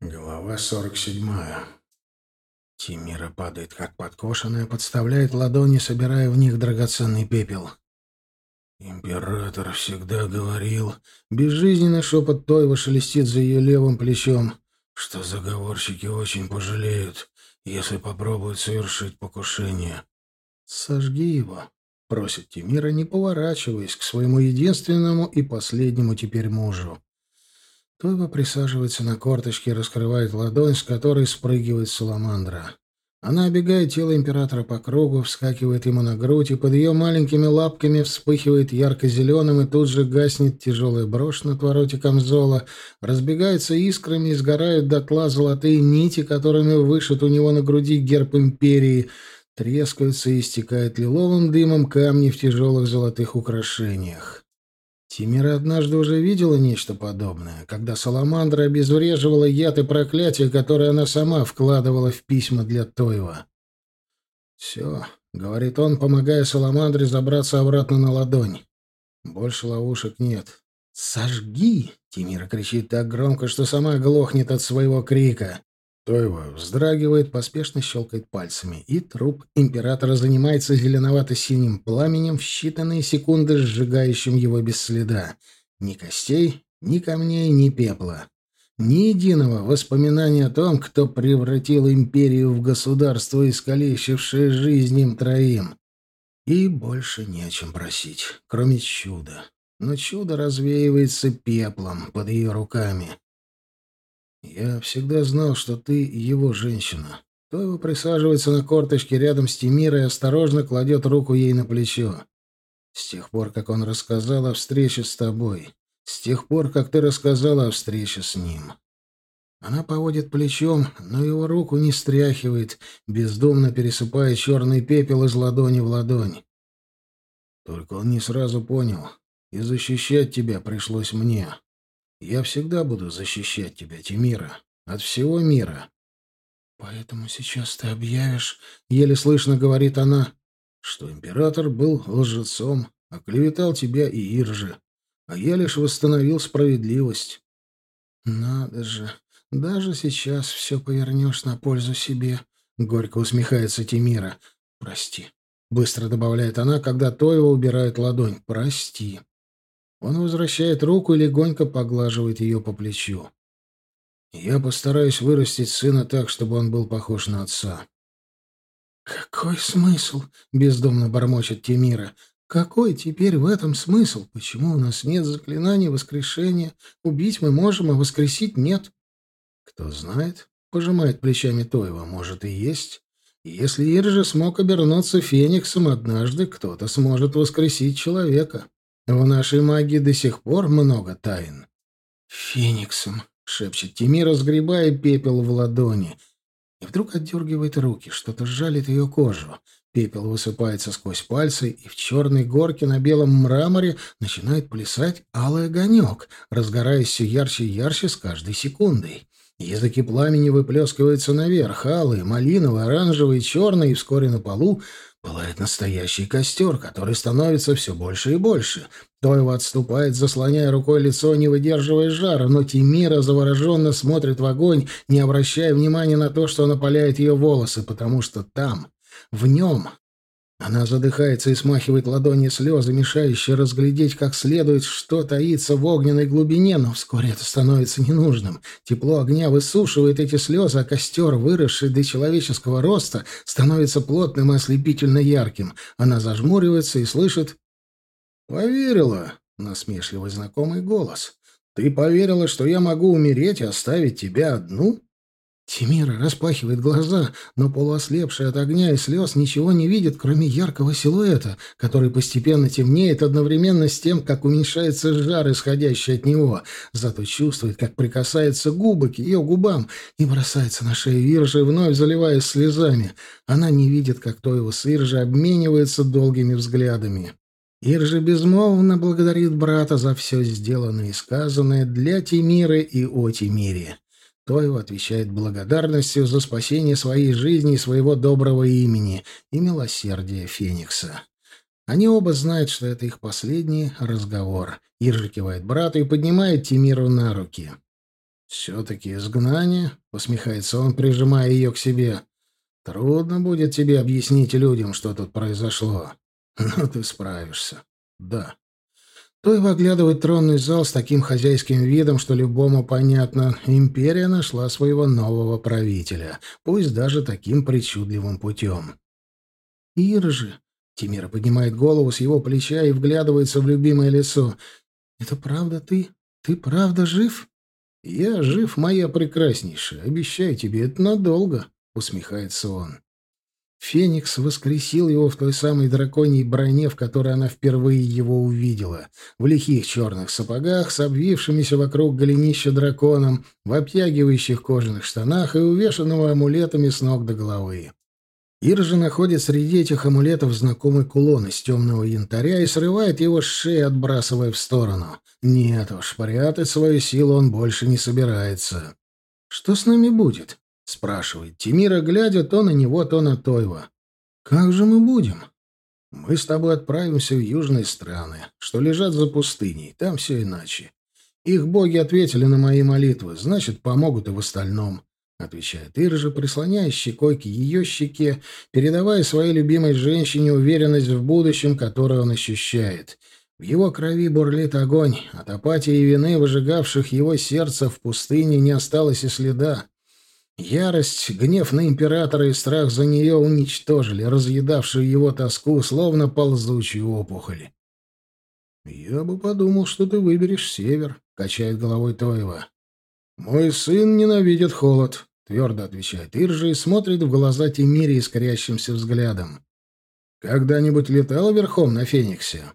Глава сорок седьмая. Тимира падает, как подкошенная, подставляет ладони, собирая в них драгоценный пепел. Император всегда говорил... Безжизненный шепот Тойва шелестит за ее левым плечом, что заговорщики очень пожалеют, если попробуют совершить покушение. «Сожги его», — просит Тимира, не поворачиваясь к своему единственному и последнему теперь мужу. Тойва присаживается на корточки и раскрывает ладонь, с которой спрыгивает саламандра. Она обегает тело императора по кругу, вскакивает ему на грудь, и под ее маленькими лапками вспыхивает ярко-зеленым, и тут же гаснет тяжелая брошь на твороте камзола, разбегаются искрами и сгорают дотла золотые нити, которыми вышит у него на груди герб империи, трескаются и истекают лиловым дымом камни в тяжелых золотых украшениях. Тимира однажды уже видела нечто подобное, когда Саламандра обезвреживала яд и проклятие, которое она сама вкладывала в письма для Тойва. «Все», — говорит он, помогая Саламандре забраться обратно на ладонь. «Больше ловушек нет». «Сожги!» — Тимира кричит так громко, что сама глохнет от своего крика. Тойва вздрагивает, поспешно щелкает пальцами, и труп императора занимается зеленовато-синим пламенем в считанные секунды, сжигающим его без следа. Ни костей, ни камней, ни пепла. Ни единого воспоминания о том, кто превратил империю в государство, искалечившее жизнь им троим. И больше не о чем просить, кроме чуда. Но чудо развеивается пеплом под ее руками. «Я всегда знал, что ты его женщина». Тойва присаживается на корточке рядом с Тимирой и осторожно кладет руку ей на плечо. «С тех пор, как он рассказал о встрече с тобой. С тех пор, как ты рассказала о встрече с ним». Она поводит плечом, но его руку не стряхивает, бездумно пересыпая черный пепел из ладони в ладонь. Только он не сразу понял, и защищать тебя пришлось мне. Я всегда буду защищать тебя, Тимира, от всего мира. Поэтому сейчас ты объявишь, еле слышно говорит она, что император был лжецом, оклеветал тебя и Иржи, а я лишь восстановил справедливость. Надо же, даже сейчас все повернешь на пользу себе, горько усмехается Тимира. Прости, быстро добавляет она, когда Тоева убирает ладонь. Прости. Он возвращает руку и легонько поглаживает ее по плечу. «Я постараюсь вырастить сына так, чтобы он был похож на отца». «Какой смысл?» — бездомно бормочет Тимира. «Какой теперь в этом смысл? Почему у нас нет заклинания воскрешения? Убить мы можем, а воскресить нет?» «Кто знает?» — пожимает плечами Тоева. «Может, и есть. Если Иржа смог обернуться фениксом однажды, кто-то сможет воскресить человека». В нашей магии до сих пор много тайн. «Фениксом», — шепчет Тимир, разгребая пепел в ладони. И вдруг отдергивает руки, что-то жалит ее кожу. Пепел высыпается сквозь пальцы, и в черной горке на белом мраморе начинает плясать алый огонек, разгораясь все ярче и ярче с каждой секундой. Языки пламени выплескиваются наверх, алые, малиновые, оранжевые, черные, и вскоре на полу Пылает настоящий костер, который становится все больше и больше. Тойва отступает, заслоняя рукой лицо, не выдерживая жара, но Тимира завороженно смотрит в огонь, не обращая внимания на то, что он опаляет ее волосы, потому что там, в нем, она задыхается и смахивает ладони слезы, мешающие разглядеть как следует, что таится в огненной глубине, но вскоре это становится ненужным. Тепло огня высушивает эти слезы, а костер, выросший до человеческого роста, становится плотным и ослепительно ярким. Она зажмуривается и слышит «Поверила», — насмешливый знакомый голос. «Ты поверила, что я могу умереть и оставить тебя одну?» Тимира распахивает глаза, но полуослепший от огня и слез ничего не видит, кроме яркого силуэта, который постепенно темнеет одновременно с тем, как уменьшается жар, исходящий от него. Зато чувствует, как прикасается губы к ее губам и бросается на шею Иржи, вновь заливаясь слезами. Она не видит, как то его с Иржи обменивается долгими взглядами. Иржи безмолвно благодарит брата за все сделанное и сказанное для Тимиры и о Тимире. Тойва отвечает благодарностью за спасение своей жизни и своего доброго имени и милосердия Феникса. Они оба знают, что это их последний разговор. Иржи кивает брату и поднимает Тимиру на руки. «Все-таки изгнание?» — усмехается он, прижимая ее к себе. «Трудно будет тебе объяснить людям, что тут произошло. Но ты справишься. Да». Той выглядывает тронный зал с таким хозяйским видом, что любому понятно, империя нашла своего нового правителя, пусть даже таким причудливым путем. «Ира же!» — Тимира поднимает голову с его плеча и вглядывается в любимое лицо. «Это правда ты? Ты правда жив?» «Я жив, моя прекраснейшая. Обещаю тебе, это надолго», — усмехается он. Феникс воскресил его в той самой драконьей броне, в которой она впервые его увидела. В лихих черных сапогах, с обвившимися вокруг голенища драконом, в обтягивающих кожаных штанах и увешанного амулетами с ног до головы. Ир же находит среди этих амулетов знакомый кулон из темного янтаря и срывает его с шеи, отбрасывая в сторону. Нет уж, прятать свою силу он больше не собирается. «Что с нами будет?» — спрашивает Тимира, глядя то на него, то на Тойва. «Как же мы будем?» «Мы с тобой отправимся в южные страны, что лежат за пустыней. Там все иначе. Их боги ответили на мои молитвы, значит, помогут и в остальном. — отвечает Иржа, прислоняя щекой к ее щеке, передавая своей любимой женщине уверенность в будущем, которую он ощущает. В его крови бурлит огонь, от апатии и вины, выжигавших его сердце в пустыне, не осталось и следа. Ярость, гнев на императора и страх за нее уничтожили, разъедавшую его тоску, словно ползучую опухоль. «Я бы подумал, что ты выберешь север», — качает головой Тоева. «Мой сын ненавидит холод», — твердо отвечает Иржи и смотрит в глаза Тимире искрящимся взглядом. «Когда-нибудь летала верхом на Фениксе?»